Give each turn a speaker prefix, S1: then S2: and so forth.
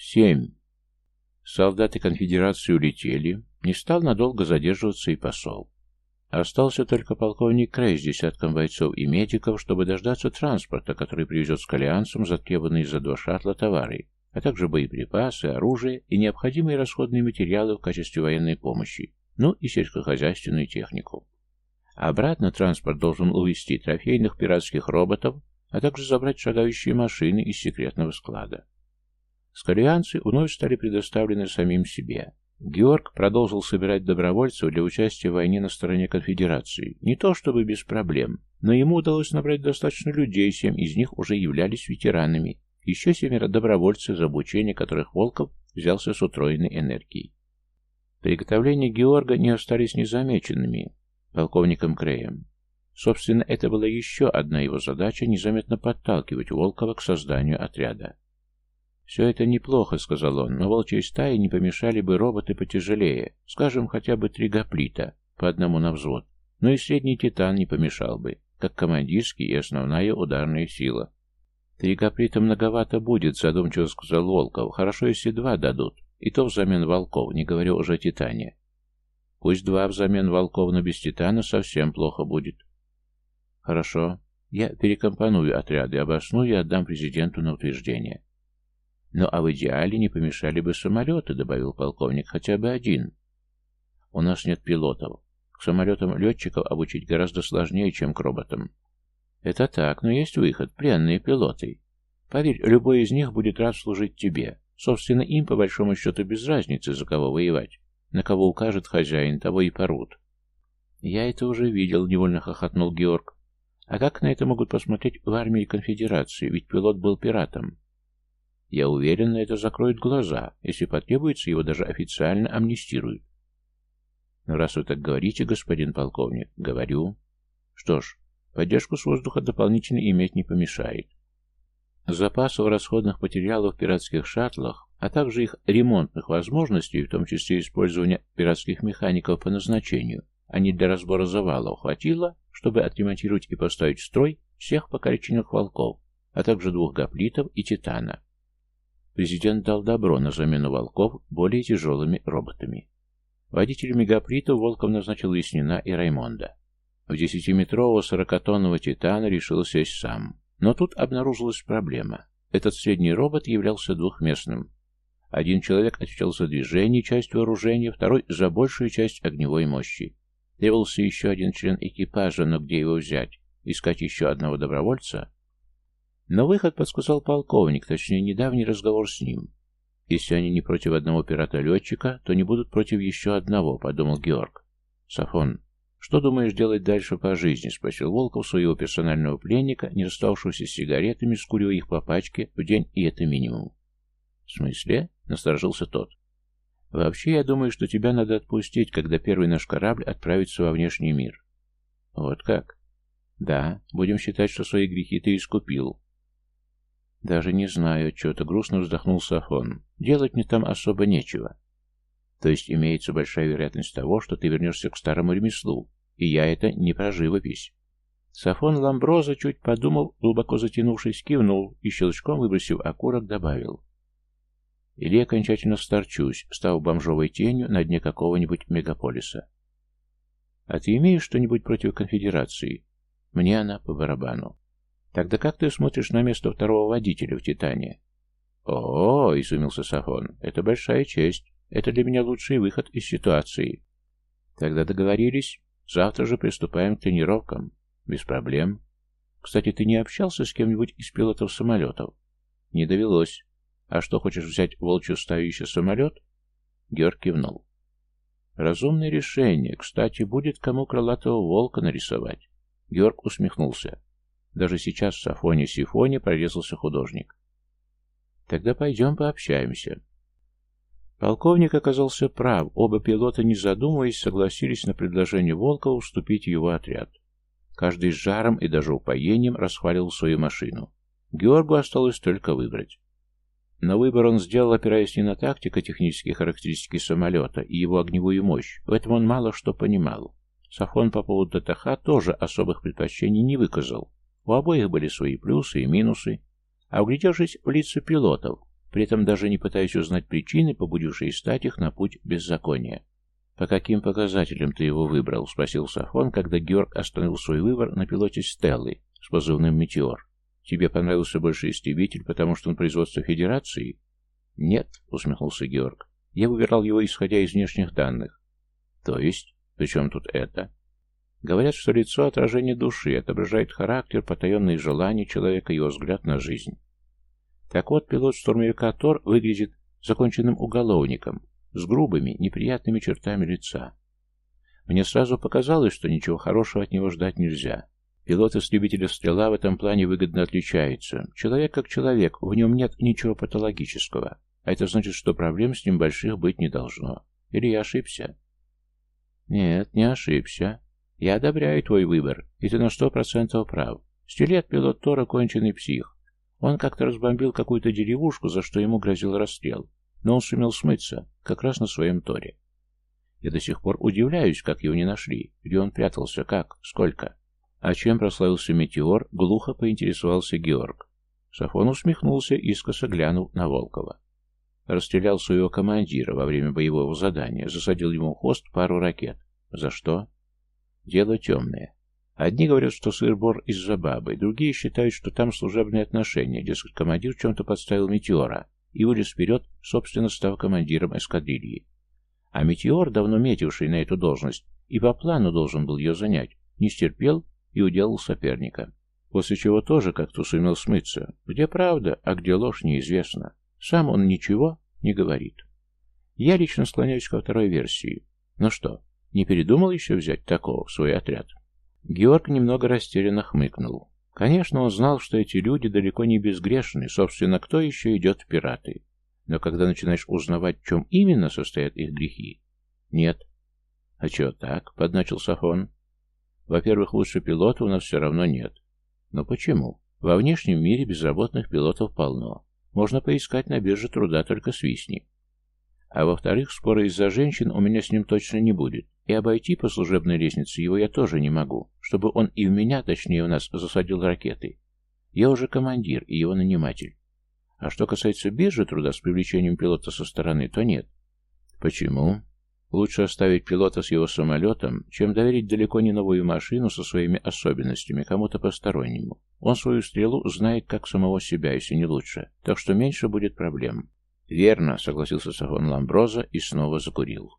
S1: Семь. Солдаты конфедерации улетели, не стал надолго задерживаться и посол. Остался только полковник Крей с десятком бойцов и медиков, чтобы дождаться транспорта, который привезет скалианцам затребованные за два шаттла товары, а также боеприпасы, оружие и необходимые расходные материалы в качестве военной помощи, ну и сельскохозяйственную технику. Обратно транспорт должен увезти трофейных пиратских роботов, а также забрать шагающие машины из секретного склада. Скалианцы вновь стали предоставлены самим себе. Георг продолжил собирать добровольцев для участия в войне на стороне конфедерации. Не то чтобы без проблем, но ему удалось набрать достаточно людей, семь из них уже являлись ветеранами, еще семеро добровольцев, за обучение которых Волков взялся с утроенной энергией. Приготовления Георга не остались незамеченными полковником Креем. Собственно, это была еще одна его задача – незаметно подталкивать Волкова к созданию отряда. «Все это неплохо», — сказал он, — «но волчьей стаи не помешали бы роботы потяжелее, скажем, хотя бы три гоплита, по одному на взвод, но и средний титан не помешал бы, как командирский и основная ударная сила». «Три гоплита многовато будет», — задумчиво сказал Волков. «Хорошо, если два дадут, и то взамен волков, не говорю уже о титане». «Пусть два взамен волков, но без титана совсем плохо будет». Хорошо. Я перекомпоную отряды, обосную и отдам президенту на утверждение. Ну а в идеале не помешали бы самолеты, добавил полковник, хотя бы один. У нас нет пилотов. К самолетам летчиков обучить гораздо сложнее, чем к роботам. Это так, но есть выход, пленные пилоты. Поверь, любой из них будет рад служить тебе. Собственно, им, по большому счету, без разницы, за кого воевать. На кого укажет хозяин, того и порут. Я это уже видел, невольно хохотнул Георг. А как на это могут посмотреть в армии конфедерации, ведь пилот был пиратом? Я уверен, на это закроют глаза. Если потребуется, его даже официально амнистируют. Но раз вы так говорите, господин полковник, говорю. Что ж, поддержку с воздуха дополнительно иметь не помешает. Запасов расходных материалов в пиратских шаттлах, а также их ремонтных возможностей, в том числе использования пиратских механиков по назначению, а не для разбора завалов, хватило, чтобы отремонтировать и поставить в строй всех покориченных волков, а также двух гоплитов и титана. Президент дал добро на замену волков более тяжелыми роботами. Водителями гоплитов Волков назначил Яснина и Раймонда. В десятиметрового сорокатонного титана решил сесть сам. Но тут обнаружилась проблема. Этот средний робот являлся двухместным. Один человек отвечал за движение, часть вооружения, второй — за большую часть огневой мощи. Требовался еще один член экипажа, но где его взять? Искать еще одного добровольца? Но выход подсказал полковник, точнее, недавний разговор с ним. Если они не против одного пирата-летчика, то не будут против еще одного, подумал Георг. Сафон, что думаешь делать дальше по жизни? Спросил Волков своего персонального пленника, не расставшегося с сигаретами, скурив их по пачке в день, и это минимум. В смысле? Насторожился тот. Вообще, я думаю, что тебя надо отпустить, когда первый наш корабль отправится во внешний мир. Вот как? Да, будем считать, что свои грехи ты искупил. Даже не знаю, что-то грустно вздохнул Сафон. Делать мне там особо нечего. То есть имеется большая вероятность того, что ты вернешься к старому ремеслу, и я это не про живопись. Сафон Ламброза, чуть подумал, глубоко затянувшись, кивнул и щелчком, выбросив окурок, добавил. Или окончательно старчусь, став бомжовой тенью на дне какого-нибудь мегаполиса. А ты имеешь что-нибудь против конфедерации? Мне она по барабану. Тогда как ты смотришь на место второго водителя в «Титане»? О, изумился Сафон, это большая честь. Это для меня лучший выход из ситуации. Тогда договорились. Завтра же приступаем к тренировкам. Без проблем. Кстати, ты не общался с кем-нибудь из пилотов самолетов? Не довелось. «А что, хочешь взять волчью стаю еще самолет?» Георг кивнул. «Разумное решение. Кстати, будет кому крылатого волка нарисовать». Георг усмехнулся. Даже сейчас в Сафоне-Сифоне прорезался художник. «Тогда пойдем пообщаемся». Полковник оказался прав. Оба пилота, не задумываясь, согласились на предложение Волкова вступить в его отряд. Каждый с жаром и даже упоением расхвалил свою машину. Георгу осталось только выбрать. Но выбор он сделал, опираясь не на тактико-технические характеристики самолета и его огневую мощь. В этом он мало что понимал. Сафон по поводу ТТХ тоже особых предпочтений не выказал. У обоих были свои плюсы и минусы. А углядевшись в лица пилотов, при этом даже не пытаясь узнать причины, побудившие стать их на путь беззакония. «По каким показателям ты его выбрал?» — спросил Сафон, когда Георг остановил свой выбор на пилоте Стеллы с позывным «Метеор». «Тебе понравился больше истребитель, потому что он производство Федерации?» «Нет», — усмехнулся Георг. «Я выбирал его, исходя из внешних данных». «То есть? При чем тут это?» Говорят, что лицо отражение души отображает характер, потаенные желания человека и его взгляд на жизнь. Так вот, пилот штурмовика Тор выглядит законченным уголовником, с грубыми, неприятными чертами лица. Мне сразу показалось, что ничего хорошего от него ждать нельзя. Пилот истребителя «Стрела» в этом плане выгодно отличается. Человек как человек, в нем нет ничего патологического. А это значит, что проблем с ним больших быть не должно. Или я ошибся? Нет, не ошибся. Я одобряю твой выбор, и ты на сто процентов прав. Стилет пилот Тора конченый псих. Он как-то разбомбил какую-то деревушку, за что ему грозил расстрел. Но он сумел смыться, как раз на своем Торе. Я до сих пор удивляюсь, как его не нашли. Где он прятался, как, сколько. А чем прославился метеор, глухо поинтересовался Георг. Сафон усмехнулся, искоса глянув на Волкова. Расстрелял своего командира во время боевого задания, засадил ему в хвост пару ракет. За что? Дело темное. Одни говорят, что сыр-бор из-за бабы, другие считают, что там служебные отношения, дескать, командир чем-то подставил Метеора и вылез вперед, собственно, став командиром эскадрильи. А Метеор, давно метивший на эту должность, и по плану должен был ее занять, не стерпел и уделал соперника. После чего тоже как-то сумел смыться. Где правда, а где ложь, неизвестно. Сам он ничего не говорит. Я лично склоняюсь ко второй версии. Ну что, не передумал еще взять такого в свой отряд? Георг немного растерянно хмыкнул. Конечно, он знал, что эти люди далеко не безгрешны, собственно, кто еще идет в пираты. Но когда начинаешь узнавать, в чем именно состоят их грехи... Нет. А чего так? Подначил Сафон. Во-первых, лучше пилота у нас все равно нет. Но почему? Во внешнем мире безработных пилотов полно. Можно поискать на бирже труда только свистни. А во-вторых, спора из-за женщин у меня с ним точно не будет. И обойти по служебной лестнице его я тоже не могу, чтобы он и в меня, точнее в нас, засадил ракеты. Я уже командир и его наниматель. А что касается биржи труда с привлечением пилота со стороны, то нет. Почему? Лучше оставить пилота с его самолетом, чем доверить далеко не новую машину со своими особенностями кому-то постороннему. Он свою стрелу знает как самого себя, если не лучше, так что меньше будет проблем. «Верно», — согласился Сафон Ламброза и снова закурил.